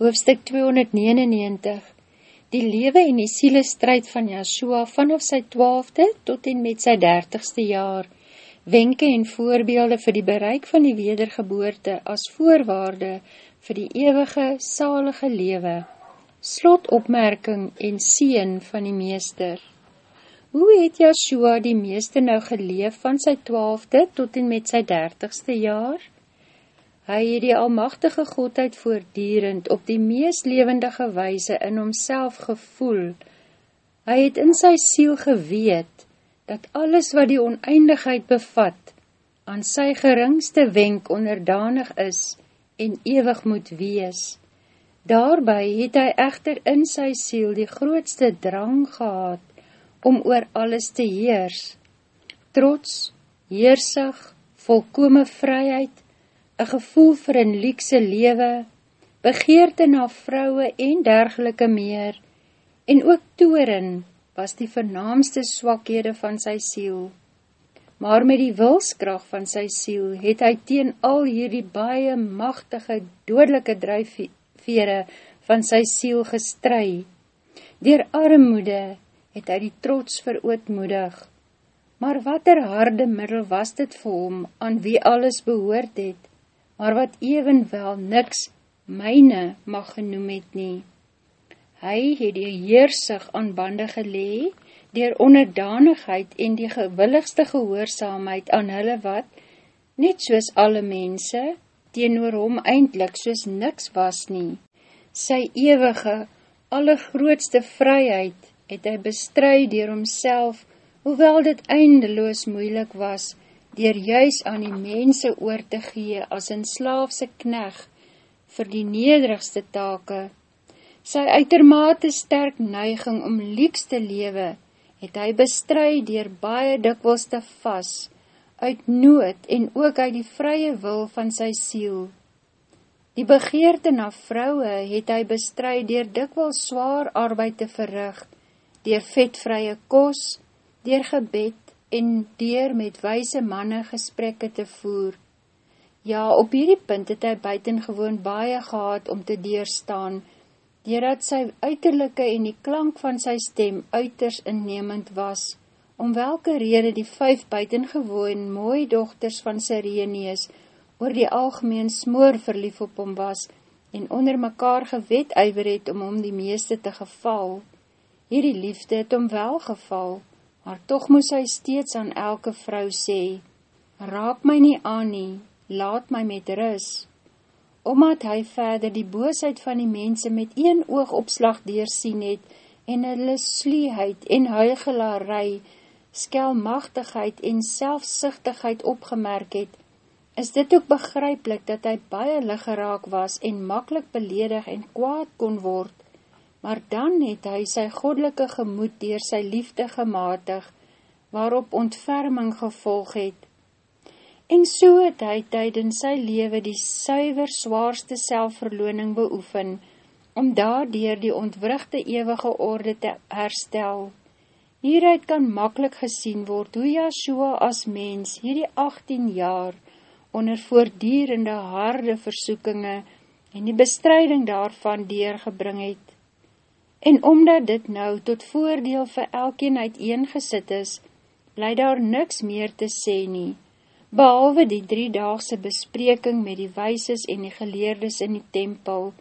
Hoofstuk 299 Die lewe en die siele strijd van Yahshua vanaf sy twaalfde tot en met sy dertigste jaar, wenke en voorbeelde vir die bereik van die wedergeboorte as voorwaarde vir die ewige, salige lewe, slotopmerking en sien van die meester. Hoe het Yahshua die meester nou geleef van sy twaalfde tot en met sy dertigste jaar? Hy het die almachtige Godheid voordierend op die mees levendige weise in homself gevoel. Hy het in sy siel geweet, dat alles wat die oneindigheid bevat, aan sy geringste wenk onderdanig is en ewig moet wees. Daarby het hy echter in sy siel die grootste drang gehad om oor alles te heers. Trots, heersig, volkome vryheid, een gevoel vir een liekse lewe, begeerte na vrouwe en dergelike meer, en ook toerin was die vernaamste swakhede van sy siel. Maar met die wilskracht van sy siel het hy teen al hierdie baie machtige, dodelike drijfvere van sy siel gestry. Door armoede het hy die trots verootmoedig. Maar wat er harde middel was dit vir hom, aan wie alles behoord het, maar wat evenwel niks myne mag genoem het nie. Hy het die heersig aan bande gelee, dier onderdanigheid en die gewilligste gehoorzaamheid aan hulle wat, net soos alle mense, teenoor hom eindelijk soos niks was nie. Sy ewige, allergrootste vryheid het hy bestry dier homself, hoewel dit eindeloos moeilik was, dier juis aan die mense oor te gee as een slaafse kneg vir die nederigste take. Sy uitermate sterk neiging om lieks te lewe, het hy bestry dier baie dikwils te vas, uit nood en ook uit die vrye wil van sy siel. Die begeerte na vrouwe het hy bestry dier dikwils zwaar arbeid te verrig, dier vetvrye kos, dier gebed, en deur met wijse manne gesprekke te voer. Ja, op hierdie punt het hy buitengewoon baie gehad om te deurstaan, doordat sy uiterlijke en die klank van sy stem uiters innemend was, om welke rede die vyf buitengewoon mooie dochters van Sireneus oor die algemeen smoor verlief op hom was en onder mekaar gewet uiver het om hom die meeste te geval. Hierdie liefde het hom wel geval, maar toch moes hy steeds aan elke vrou sê, raak my nie aan nie, laat my met ris, omdat hy verder die boosheid van die mense met een oogopslag deursien het, en hulle slieheid en huigelarij, skelmachtigheid en selfsichtigheid opgemerk het, is dit ook begryplik dat hy baie liggeraak was en makkelijk beledig en kwaad kon word, maar dan het hy sy goddelike gemoed dier sy liefde gematig, waarop ontferming gevolg het. En so het hy tydens sy lewe die suiver zwaarste selfverloning beoefen, om daardier die ontwrugte ewige orde te herstel. Hieruit kan makkelijk gesien word hoe Yahshua as mens hierdie 18 jaar onder voordierende harde versoekinge en die bestrijding daarvan deurgebring het. En omdat dit nou tot voordeel vir elkeen uiteengesit is, bly daar niks meer te sê nie, behalwe die driedaagse bespreking met die weises en die geleerdes in die tempel.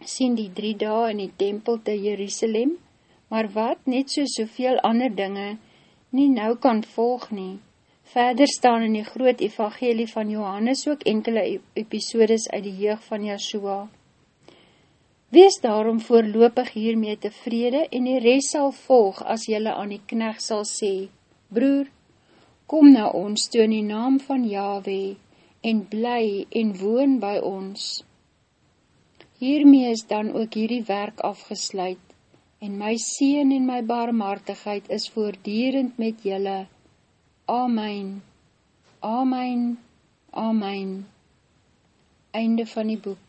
Sien die drie daag in die tempel te Jerusalem, maar wat, net so soveel ander dinge, nie nou kan volg nie. Verder staan in die groot evangelie van Johannes ook enkele episodes uit die jeug van Yahshua. Wees daarom voorlopig hiermee tevrede en die rest sal volg as jylle aan die knecht sal sê, Broer, kom na ons toe in die naam van Yahweh en bly en woon by ons. Hiermee is dan ook hierdie werk afgesluit en my sien en my barmhartigheid is voordierend met jylle. Amen, Amen, Amen. Einde van die boek.